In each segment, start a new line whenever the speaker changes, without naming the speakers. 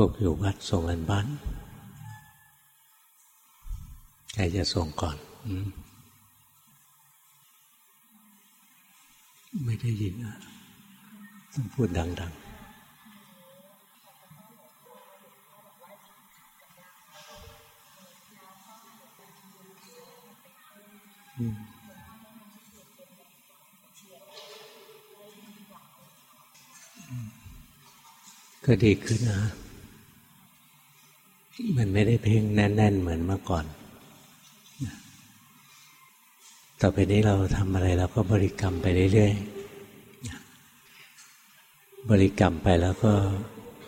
พวกอยู่วัดส่งกันบ้านใครจะส่งก่อนอไม่ได้ยินอะต้องพูดดัง ๆก็ดีขึ้นนะ มันไม่ได้เพ่งแน่น ๆ เหมือนเมื่อก่อน ต่อไปนี้เราทำอะไรเราก็บริกรรมไปเรื่อยๆ บริกรรมไปแล้วก็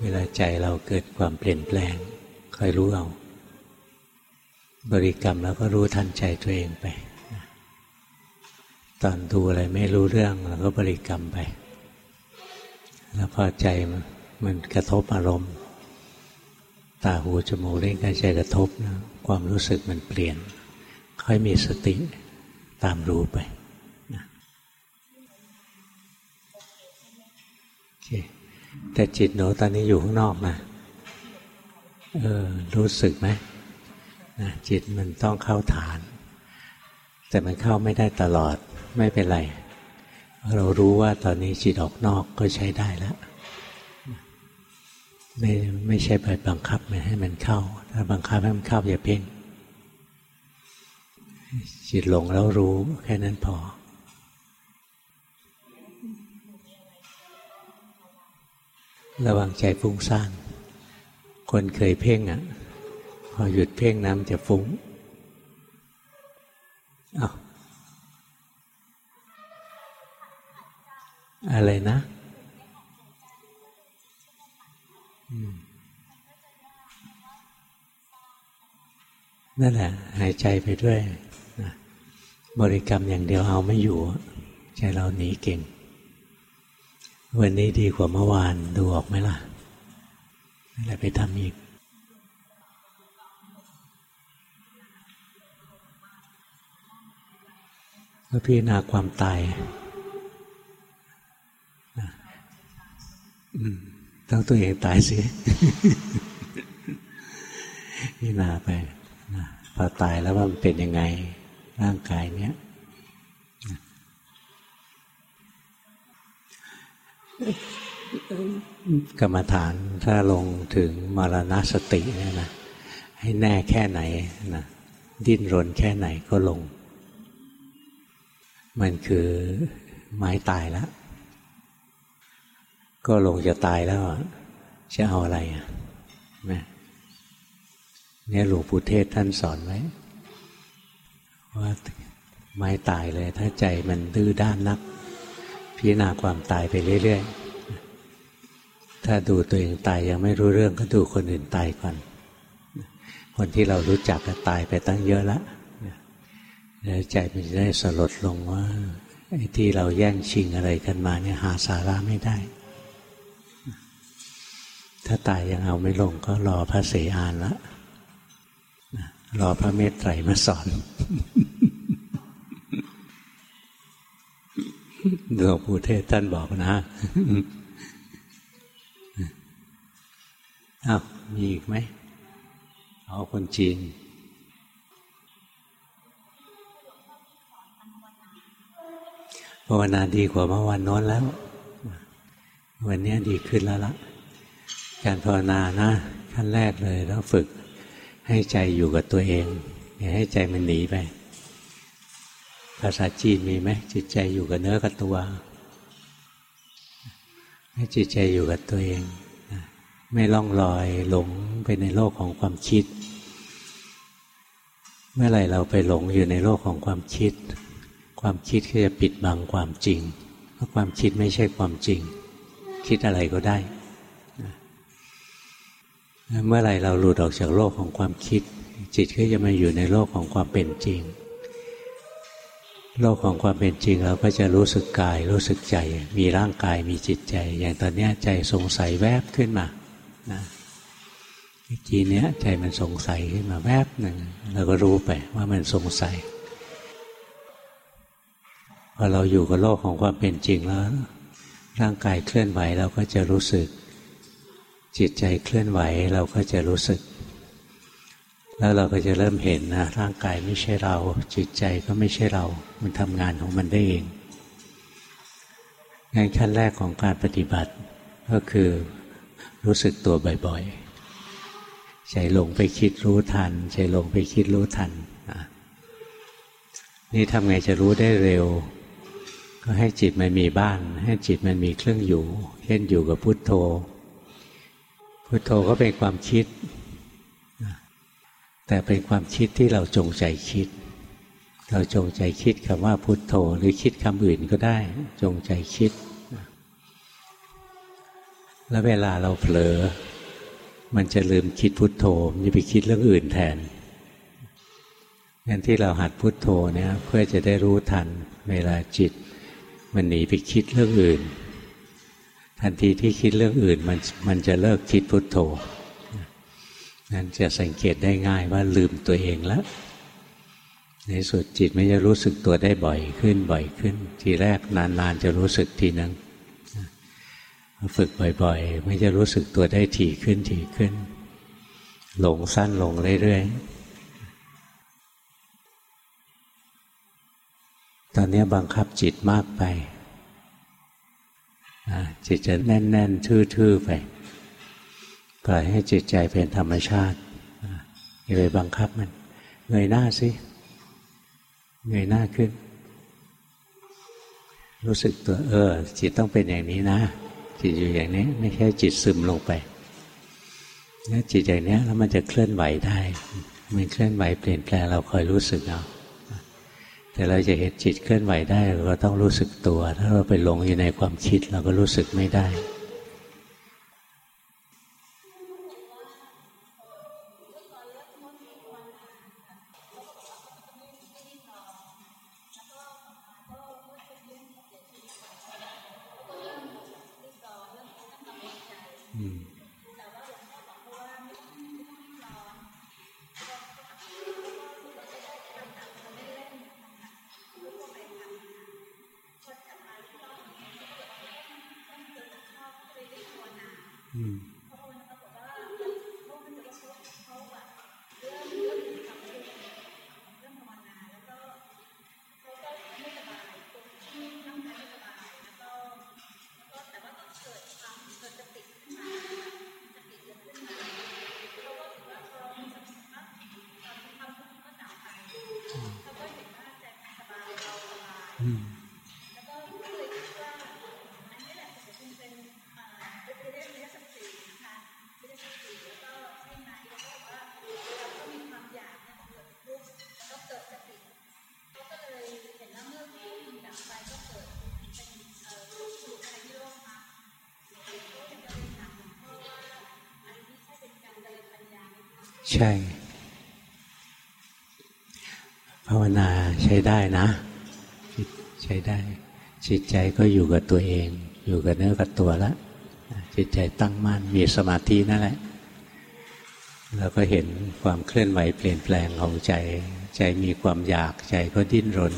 เวลาใจเราเกิดความเปลี่ยนแปลงคอยรู้เอา บริกรรมแล้วก็รู้ทันใจตัวเองไป ตอนดูอะไรไม่รู้เรื่องเราก็บริกรรมไป แล้วพอใจมันกระทบอารมณ์ ตาหูจมูกเล่นกายใจกระทบนะความรู้สึกมันเปลี่ยน ค่อยมีสติตามรู้ไปนะโอเคแต่จิตหนูตอนนี้อยู่ข้างนอกนะเออรู้สึกไหมนะจิตมันต้องเข้าฐาน แต่มันเข้าไม่ได้ตลอดไม่เป็นไร เรารู้ว่าตอนนี้จิตออกนอกก็ใช้ได้แล้ว ไม่ไม่ใช่ไปบังคับมันให้มันเข้า ถ้าบังคับให้มันเข้าอย่าเพ่งจิตหลงแล้วรู้แค่นั้นพอ ระวังใจฟุ้งซ่าน คนเคยเพ่งอะ พอหยุดเพ่งน้ำจะฟุ้งอ้าวอะไรนะ นั่นแหละ หายใจไปด้วยนะบริกรรมอย่างเดียวเอาไม่อยู่ ใจเราหนีเก่ง วันนี้ดีกว่าเมื่อวานดูออกไหมล่ะนั่นแหละไปทำอีกก็พิจารณาความตายอืม ต้องตัวเองตายสินี่นาไปพอตายแล้วว่ามันเป็นยังไง ร่างกายเนี้ยกรรมฐานถ้าลงถึงมรณสติเนี่ยนะให้แน่แค่ไหนนะดิ้นรนแค่ไหนก็ลง มันคือไม้ตายแล้ว ก็ลงจะตายแล้วจะเอาอะไรอะเนี่ยหลวงปู่เทศท่านสอนไว้ว่าไม่ตายเลย ถ้าใจมันดื้อด้านนัก พิจารณาความตายไปเรื่อยๆ ถ้าดูตัวเองตายยังไม่รู้เรื่องก็ดูคนอื่นตายก่อน คนที่เรารู้จักก็ตายไปตั้งเยอะแล้วแล้วใจมันจะได้สลดลงว่าไอ้ที่เราแย่งชิงอะไรกันมาเนี่ยหาสาระไม่ได้ ถ้าตายยังเอาไม่ลงก็รอพระเสอานละรอพระเมตไตรมาสอนหลวงปู่เทศท่านบอกนะอ้าวมีอีกไหมเอาคนจีนภาวนาดีกว่าเมื่อวันโน้นแล้ว วันนี้ดีขึ้นแล้วล่ะ การภาวนานะขั้นแรกเลยต้องฝึกให้ใจอยู่กับตัวเอง อย่าให้ใจมันหนีไป ภาษาจีนมีไหมจิตใจอยู่กับเนื้อกับตัว ให้จิตใจอยู่กับตัวเอง ไม่ล่องลอยหลงไปในโลกของความคิด เมื่อไหร่เราไปหลงอยู่ในโลกของความคิด ความคิดก็จะปิดบังความจริง เพราะความคิดไม่ใช่ความจริง คิดอะไรก็ได้ เมื่อไรเราหลุดออกจากโลกของความคิด จิตก็จะมาอยู่ในโลกของความเป็นจริง โลกของความเป็นจริงเราก็จะรู้สึกกาย รู้สึกใจ มีร่างกายมีจิตใจ อย่างตอนนี้ใจสงสัยแวบขึ้นมานะเมื่อกี้นี้ใจมันสงสัยขึ้นมาแวบหนึ่งเราก็รู้ไปว่ามันสงสัยพอเราอยู่กับโลกของความเป็นจริงแล้ว ร่างกายเคลื่อนไหวเราก็จะรู้สึก จิตใจเคลื่อนไหวเราก็จะรู้สึก แล้วเราก็จะเริ่มเห็นนะร่างกายไม่ใช่เรา จิตใจก็ไม่ใช่เรา มันทำงานของมันได้เองงานขั้นแรกของการปฏิบัติก็คือรู้สึกตัวบ่อยๆ ใจหลงไปคิดรู้ทัน ใจหลงไปคิดรู้ทันนี่ทำไงจะรู้ได้เร็ว ก็ให้จิตมันมีบ้าน ให้จิตมันมีเครื่องอยู่ เช่นอยู่กับพุทโธ พุทโธก็เป็นความคิด แต่เป็นความคิดที่เราจงใจคิด เราจงใจคิดคำว่าพุทโธหรือคิดคำอื่นก็ได้ จงใจคิด แล้วเวลาเราเผลอ มันจะลืมคิดพุทโธมันจะไปคิดเรื่องอื่นแทนงั้นที่เราหัดพุทโธเนี่ยเพื่อจะได้รู้ทันเวลาจิต มันหนีไปคิดเรื่องอื่น ทันทีที่คิดเรื่องอื่นมันมันจะเลิกคิดพุทโธนั้นจะสังเกตได้ง่ายว่าลืมตัวเองแล้ว ในสุดจิตไม่จะรู้สึกตัวได้บ่อยขึ้นบ่อยขึ้น ทีแรกนานๆจะรู้สึกทีนึงฝึกบ่อยๆ ไม่จะรู้สึกตัวได้ถี่ขึ้นถี่ขึ้น หลงสั้นลงเรื่อยๆ ตอนนี้บังคับจิตมากไป จิตจะแน่น ๆ ทื่อ ๆ ไปปล่อยให้จิตใจเป็นธรรมชาติอย่าไปบังคับมัน เงยหน้าสิ เงยหน้าขึ้น รู้สึกตัวเออ จิตต้องเป็นอย่างนี้นะ จิตอยู่อย่างนี้ ไม่ใช่จิตซึมลงไปนี่จิตอย่างนี้แล้วมันจะเคลื่อนไหวได้ มันเคลื่อนไหวเปลี่ยนแปลงเราคอยรู้สึกเอา แต่เราจะเห็นจิตเคลื่อนไหวได้เราก็ต้องรู้สึกตัว ถ้าเราไปหลงอยู่ในความคิดเราก็รู้สึกไม่ได้ 嗯。 ใช่ ภาวนาใช้ได้นะ ใช้ได้ จิตใจก็อยู่กับตัวเอง อยู่กับเนื้อกับตัวแล้วจิตใจตั้งมั่นมีสมาธินั่นแหละแล้วก็เห็นความเคลื่อนไหวเปลี่ยนแปลงของใจ ใจมีความอยากใจก็ดิ้นรน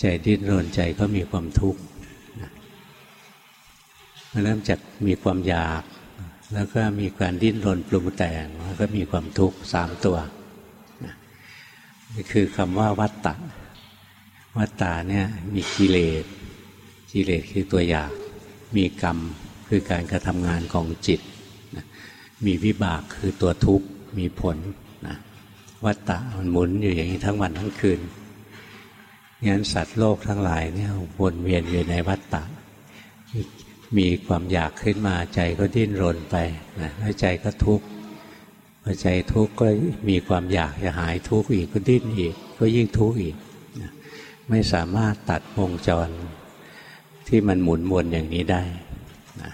ใจดิ้นรนใจก็มีความทุกข์เริ่มจากมีความอยาก แล้วก็มีการดิ้นรนปรุงแต่งแล้วก็มีความทุกข์สามตัวนี่คือคำว่าวัตตะวัตตะเนี่ยมีกิเลสกิเลสคือตัวอยาก มีกรรมคือการกระทำงานของจิต มีวิบากคือตัวทุกข์มีผลนะวัตตะมันหมุนอยู่อย่างนี้ทั้งวันทั้งคืนงั้นสัตว์โลกทั้งหลายเนี่ยวนเวียนอยู่ในวัตตะ มีความอยากขึ้นมาใจก็ดิ้นรนไปนะแล้วใจก็ทุกข์พอใจทุกข์ก็มีความอยากจะหายทุกข์อีกก็ดิ้นอีก ก็ยิ่งทุกข์อีกนะไม่สามารถตัดวงจรที่มันหมุนวนอย่างนี้ได้นะ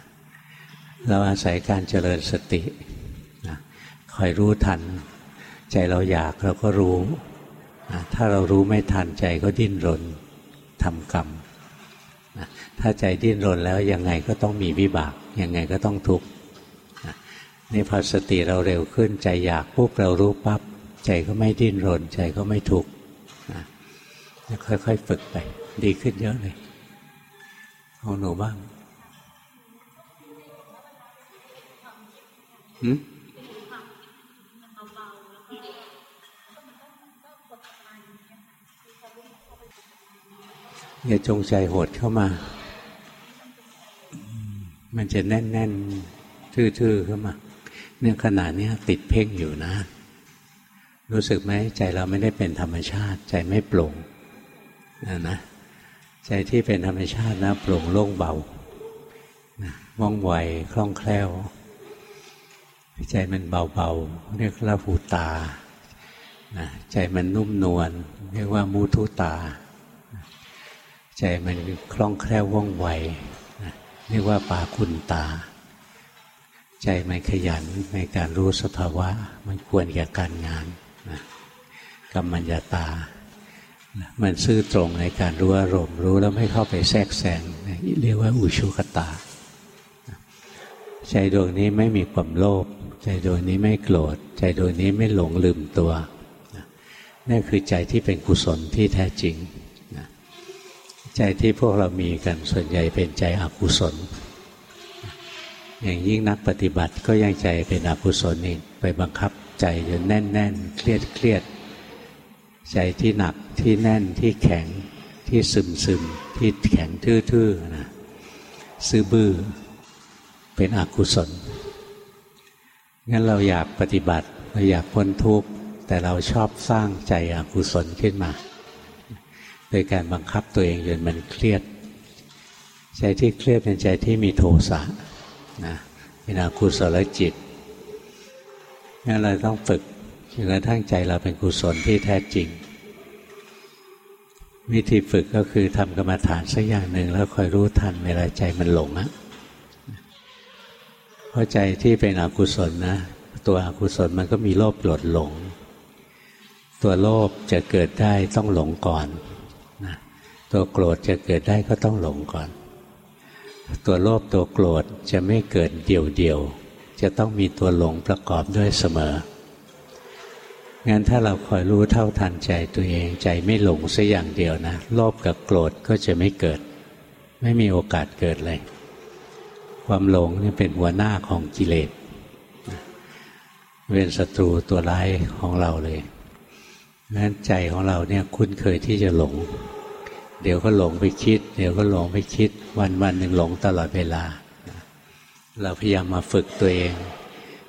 เราอาศัยการเจริญสตินะคอยรู้ทัน ใจเราอยากเราก็รู้นะถ้าเรารู้ไม่ทันใจก็ดิ้นรนทำกรรม ถ้าใจดิ้นรนแล้วยังไงก็ต้องมีวิบาก ยังไงก็ต้องทุกข์นี่พอสติเราเร็วขึ้นใจอยากปุ๊บเรารู้ปับ๊บใจก็ไม่ดิ้นรน ใจก็ไม่ทุกข์ค่อยๆฝึกไป ดีขึ้นเยอะเลยเอาหนูบ้างหืมอย่าจงใจโหดเข้ามา มันจะแน่นๆทื่อๆเข้ามาเนี่ยขนาดนี้ติดเพ่งอยู่นะ รู้สึกไหมใจเราไม่ได้เป็นธรรมชาติ ใจไม่โปร่งนะนะใจที่เป็นธรรมชาตินะโปร่งโล่งเบาว่องไวคล่องแคล่ว ใจมันเบาๆเรียกละหูตานะใจมันนุ่มนวลเรียกว่ามุทุตา ใจมันคล่องแคล่วว่องไว เรียกว่าปาคุณตา ใจมันขยันในการรู้สภาวะ มันควรแก่การงานนะกรรมัญญาตา มันซื่อตรงในการรู้อารมณ์รู้แล้วไม่เข้าไปแทรกแซงเรียกว่าอุชุกตา ใจดวงนี้ไม่มีความโลภใจดวงนี้ไม่โกรธ ใจดวงนี้ไม่หลงลืมตัวนี่คือใจที่เป็นกุศลที่แท้จริง ใจที่พวกเรามีกันส่วนใหญ่เป็นใจอกุศล อย่างยิ่งนักปฏิบัติก็ยังใจเป็นอกุศลอีกไปบังคับใจจนแน่นแน่นเครียดเครียดใจที่หนักที่แน่นที่แข็งที่ซึมซึมที่แข็งทื่อๆนะซื้อบื้อเป็นอกุศลงั้นเราอยากปฏิบัติเราอยากพ้นทุกข์แต่เราชอบสร้างใจอกุศลขึ้นมา โดยการบังคับตัวเองจนมันเครียด ใจที่เครียดเป็นใจที่มีโทสะนะเป็นอกุศลจิตงั้นเราต้องฝึกจนกระทั่งใจเราเป็นกุศลที่แท้จริง วิธีฝึกก็คือทำกรรมฐานสักอย่างหนึ่งแล้วคอยรู้ทันเวลาใจมันหลงอะเพราะใจที่เป็นอกุศลนะ ตัวอกุศลมันก็มีโลภโกรธหลง ตัวโลภจะเกิดได้ต้องหลงก่อน ตัวโกรธจะเกิดได้ก็ต้องหลงก่อน ตัวโลภตัวโกรธจะไม่เกิดเดี่ยวๆจะต้องมีตัวหลงประกอบด้วยเสมอ งั้นถ้าเราคอยรู้เท่าทันใจตัวเองใจไม่หลงสัอย่างเดียวนะ โลภกับโกรธก็จะไม่เกิด ไม่มีโอกาสเกิดเลย ความหลงนี่เป็นหัวหน้าของกิเลสเป็นศัตรูตัวร้ายของเราเลยนั้นใจของเราเนี่ยคุ้นเคยที่จะหลง เดี๋ยวก็หลงไปคิด เดี๋ยวก็หลงไปคิด วันวันหนึ่งหลงตลอดเวลา เราพยายามมาฝึกตัวเอง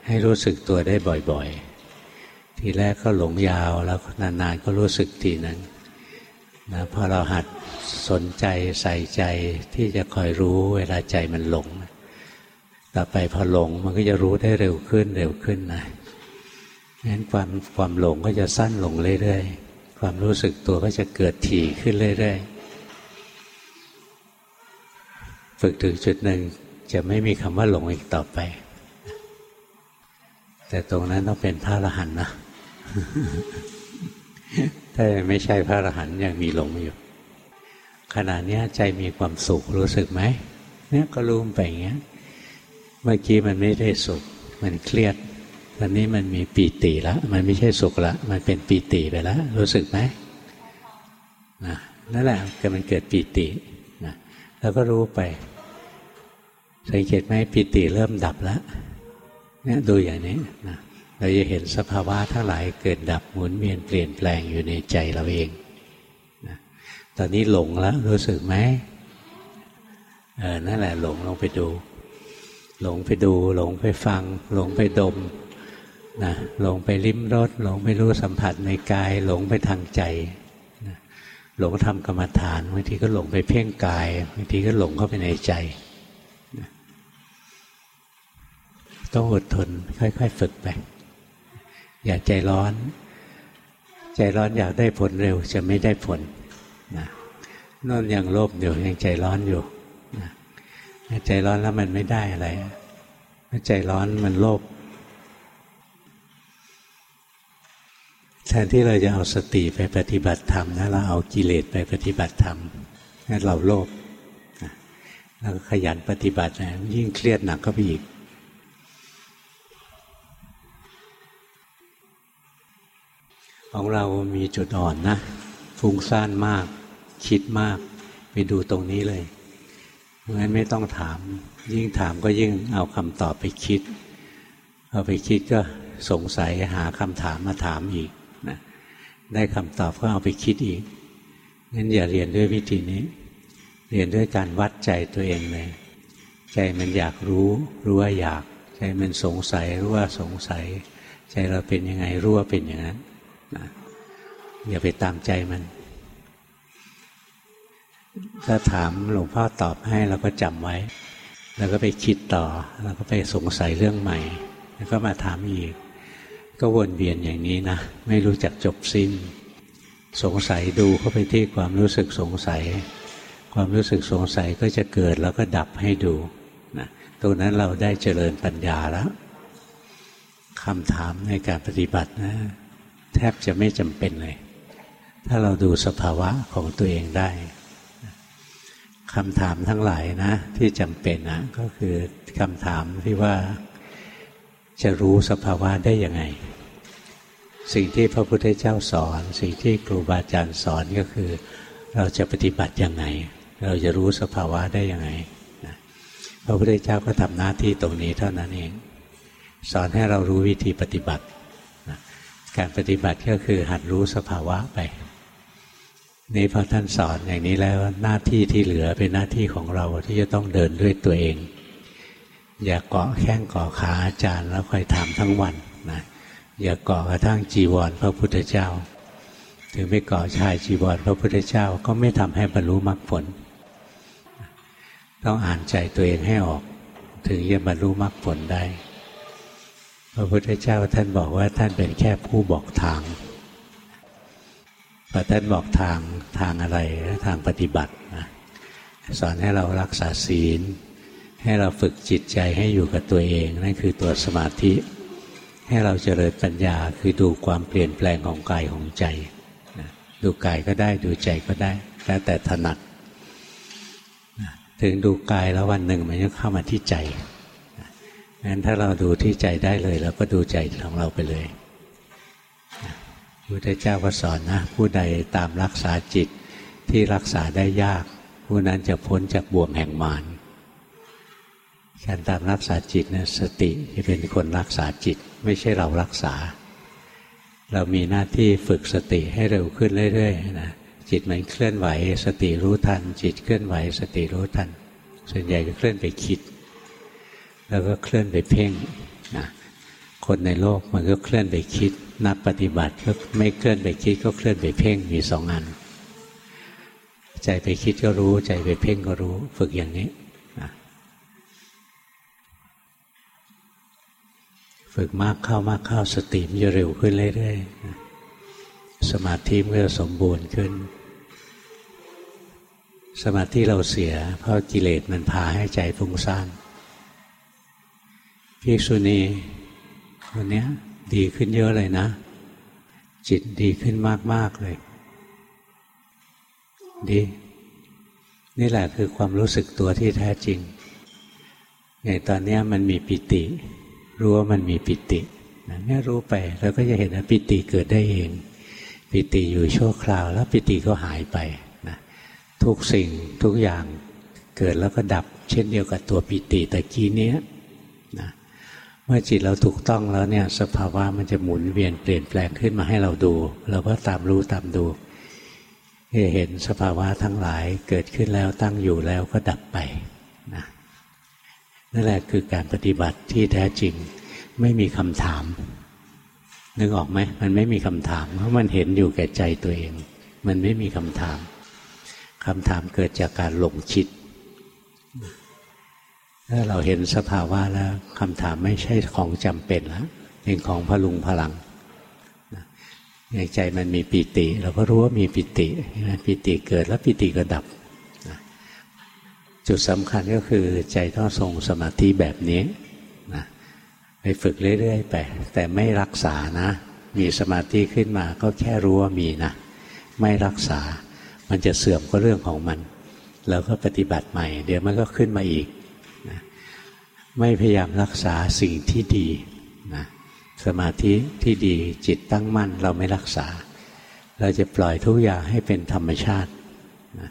ให้รู้สึกตัวได้บ่อย ๆ ทีแรกก็หลงยาวแล้วนานๆก็รู้สึกทีนั้นนะพอเราหัดสนใจใส่ใจที่จะคอยรู้เวลาใจมันหลง ต่อไปพอหลงมันก็จะรู้ได้เร็วขึ้นเร็วขึ้นนะงั้นความความหลงก็จะสั้นลงเรื่อยๆ ความรู้สึกตัวก็จะเกิดถี่ขึ้นเรื่อยๆ ฝึกถึงจุดหนึ่ง จะไม่มีคำว่าหลงอีกต่อไป แต่ตรงนั้นต้องเป็นพระอรหันต์นะถ้าไม่ใช่พระอรหันต์ยังมีหลงอยู่ขณะนี้ใจมีความสุขรู้สึกไหมเนี่ยก็รู้ไปอย่างเงี้ย เมื่อกี้มันไม่ได้สุข มันเครียดตอนนี้มันมีปีติแล้วมันไม่ใช่สุขละมันเป็นปีติไปแล้วรู้สึกไหมนะนั่นแหละก็มันเกิดปีตินะแล้วก็รู้ไป สังเกตไหมปีติเริ่มดับแล้วเนี่ยดูอย่างนี้นะเราจะเห็นสภาวะทั้งหลายเกิดดับหมุนเวียนเปลี่ยนแปลงอยู่ในใจเราเองนะตอนนี้หลงแล้วรู้สึกไหมเออนั่นแหละหลงลงไปดู หลงไปดู หลงไปฟัง หลงไปดมนะหลงไปลิ้มรสหลงไปรู้สัมผัสในกาย หลงไปทางใจหลงทำกรรมฐานบางทีก็หลงไปเพ่งกายบางทีก็หลงเข้าไปในใจ ต้องอดทน ค่อย ๆ ฝึกไป อย่าใจร้อน ใจร้อนอยากได้ผลเร็วจะไม่ได้ผลนะนั่นยังโลภอยู่ยังใจร้อนอยู่นะใจร้อนแล้วมันไม่ได้อะไรใจร้อนมันโลภแทนที่เราจะเอาสติไปปฏิบัติธรรมนะเราเอากิเลสไปปฏิบัติธรรมนั่นเราโลภแล้วขยันปฏิบัตินะยิ่งเครียดหนักก็ไปอีก ของเรามีจุดอ่อนนะฟุ้งซ่านมาก คิดมาก ไปดูตรงนี้เลยเพราะงั้นไม่ต้องถาม ยิ่งถามก็ยิ่งเอาคำตอบไปคิด เอาไปคิดก็สงสัยหาคำถามมาถามอีกนะได้คำตอบก็เอาไปคิดอีกงั้นอย่าเรียนด้วยวิธีนี้ เรียนด้วยการวัดใจตัวเองเลย ใจมันอยากรู้รู้ว่าอยาก ใจมันสงสัยรู้ว่าสงสัย ใจเราเป็นยังไงรู้ว่าเป็นอย่างนั้น นะอย่าไปตามใจมัน ถ้าถามหลวงพ่อตอบให้เราก็จำไว้ แล้วก็ไปคิดต่อ แล้วก็ไปสงสัยเรื่องใหม่ แล้วก็มาถามอีก ก็วนเวียนอย่างนี้นะไม่รู้จักจบสิ้น สงสัยดูเข้าไปที่ความรู้สึกสงสัย ความรู้สึกสงสัยก็จะเกิดแล้วก็ดับให้ดูนะตรงนั้นเราได้เจริญปัญญาแล้วคำถามในการปฏิบัตินะ ทบจะไม่จำเป็นเลย ถ้าเราดูสภาวะของตัวเองได้คำถามทั้งหลายนะ ที่จำเป็นนะก็คือคำถามที่ว่าจะรู้สภาวะได้ยังไง สิ่งที่พระพุทธเจ้าสอน สิ่งที่ครูบาอาจารย์สอนก็คือ เราจะปฏิบัติยังไง เราจะรู้สภาวะได้ยังไงพระพุทธเจ้าก็ทำหน้าที่ตรงนี้เท่านั้นเอง สอนให้เรารู้วิธีปฏิบัติ การปฏิบัติก็คือหัดรู้สภาวะไป นี่พอท่านสอนอย่างนี้แล้วหน้าที่ที่เหลือเป็นหน้าที่ของเราที่จะต้องเดินด้วยตัวเอง อย่าเกาะแข้งเกาะขาอาจารย์แล้วคอยถามทั้งวันนะอย่าเกาะกระทั่งจีวรพระพุทธเจ้า ถึงไม่เกาะชายจีวรพระพุทธเจ้าก็ไม่ทำให้บรรลุมรรคผล ต้องอ่านใจตัวเองให้ออก ถึงจะบรรลุมรรคผลได้ พระพุทธเจ้าท่านบอกว่าท่านเป็นแค่ผู้บอกทางพระท่านบอกทางทางอะไรทางปฏิบัตินะสอนให้เรารักษาศีล ให้เราฝึกจิตใจให้อยู่กับตัวเอง นั่นคือตัวสมาธิ ให้เราเจริญปัญญาคือดูความเปลี่ยนแปลงของกายของใจนะดูกายก็ได้ดูใจก็ได้แล้วแต่ถนัด ถึงดูกายแล้ววันหนึ่งมันจะเข้ามาที่ใจ งั้นถ้าเราดูที่ใจได้เลยเราก็ดูใจของเราไปเลยพุทธเจ้าก็สอนนะ ผู้ใดตามรักษาจิตที่รักษาได้ยาก ผู้นั้นจะพ้นจากบ่วงแห่งมารการตามรักษาจิตนะสติจะเป็นคนรักษาจิต ไม่ใช่เรารักษา เรามีหน้าที่ฝึกสติให้เร็วขึ้นเรื่อยๆนะจิตมันเคลื่อนไหว สติรู้ทัน จิตเคลื่อนไหว สติรู้ทัน ส่วนใหญ่ก็เคลื่อนไปคิด แล้วก็เคลื่อนไปเพ่งนะคนในโลกมันก็เคลื่อนไปคิด นักปฏิบัติก็ไม่เคลื่อนไปคิดก็เคลื่อนไปเพ่งมีสองอัน ใจไปคิดก็รู้ ใจไปเพ่งก็รู้ ฝึกอย่างนี้นะฝึกมากเข้ามากเข้าสติมันจะเร็วขึ้นเรื่อยๆสมาธิมันจะสมบูรณ์ขึ้น สมาธิเราเสีย เพราะกิเลสมันพาให้ใจฟุ้งซ่าน ภิกษุณีคนนี้ดีขึ้นเยอะเลยนะ จิตดีขึ้นมาก ๆ เลย ดี นี่แหละคือความรู้สึกตัวที่แท้จริงอย่างตอนนี้มันมีปิติ รู้ว่ามันมีปิติเนี่ยรู้ไปเราก็จะเห็นว่าปิติเกิดได้เอง ปิติอยู่ชั่วคราว แล้วปิติก็หายไปนะทุกสิ่งทุกอย่างเกิดแล้วก็ดับ เช่นเดียวกับตัวปิติตะกี้นี้นะ เมื่อจิตเราถูกต้องแล้วเนี่ย สภาวะมันจะหมุนเวียนเปลี่ยนแปลงขึ้นมาให้เราดู เราก็ตามรู้ตามดูเห็นสภาวะทั้งหลายเกิดขึ้นแล้วตั้งอยู่แล้วก็ดับไปนะนั่นแหละคือการปฏิบัติที่แท้จริง ไม่มีคำถาม นึกออกไหมมันไม่มีคำถาม เพราะมันเห็นอยู่แก่ใจตัวเอง มันไม่มีคำถามคำถามเกิดจากการหลงคิด ถ้าเราเห็นสภาวะแล้วคำถามไม่ใช่ของจำเป็นแล้วเป็นของพลุงพลังในใจมันมีปิติ เราก็รู้ว่ามีปิติปิติเกิดแล้วปิติก็ดับ จุดสำคัญก็คือใจต้องทรงสมาธิแบบนี้นะไปฝึกเรื่อย ๆ ไป แต่ไม่รักษานะ มีสมาธิขึ้นมาก็แค่รู้ว่ามีนะ ไม่รักษามันจะเสื่อมก็เรื่องของมันเราก็ปฏิบัติใหม่ เดี๋ยวมันก็ขึ้นมาอีก ไม่พยายามรักษาสิ่งที่ดีนะสมาธิที่ดีจิตตั้งมั่นเราไม่รักษา เราจะปล่อยทุกอย่างให้เป็นธรรมชาตินะ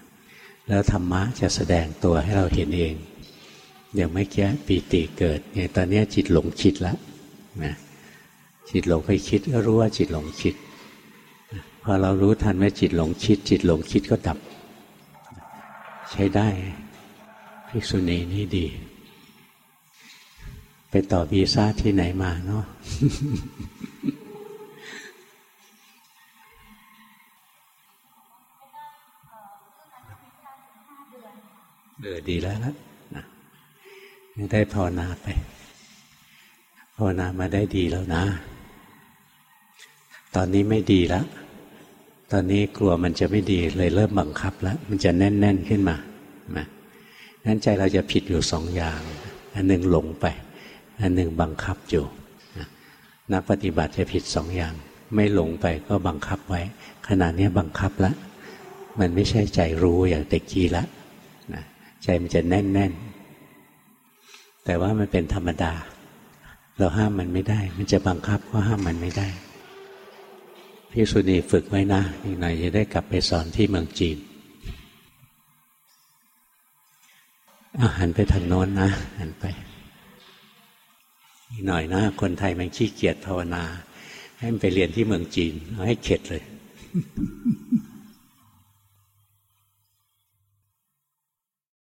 แล้วธรรมะจะแสดงตัวให้เราเห็นเองอย่างไม่แก้ปีติเกิดอย่างตอนนี้จิตหลงจิตแล้วนะจิตหลงไปคิดก็รู้ว่าจิตหลงคิดพอเรารู้ทันว่าจิตหลงคิด จิตหลงคิดก็ดับ ใช้ได้ภิกษุณีนี่ดี ไปต่อวีซ่าที่ไหนมาเนาะเออดีแล้วละนะได้ภาวนาไปภาวนามาได้ดีแล้วนะ ตอนนี้ไม่ดีแล้วตอนนี้กลัวมันจะไม่ดีเลยเริ่มบังคับแล้ว มันจะแน่น ๆ ขึ้นมานะนั้นใจเราจะผิดอยู่สองอย่าง อันหนึ่งหลงไป อันหนึ่งบังคับอยู่นักปฏิบัติจะผิดสองอย่าง ไม่หลงไปก็บังคับไว้ ขณะนี้บังคับแล้วมันไม่ใช่ใจรู้อย่างตะกี้ละนะใจมันจะแน่นแน่นแต่ว่ามันเป็นธรรมดา เราห้ามมันไม่ได้ มันจะบังคับก็ห้ามมันไม่ได้พี่สุนีฝึกไว้นะอีกหน่อยจะได้กลับไปสอนที่เมืองจีนอาหันไปทางโน้นนะหันไป อีกหน่อยนะ คนไทยมันขี้เกียจภาวนา ให้มันไปเรียนที่เมืองจีน เอาให้เข็ดเลย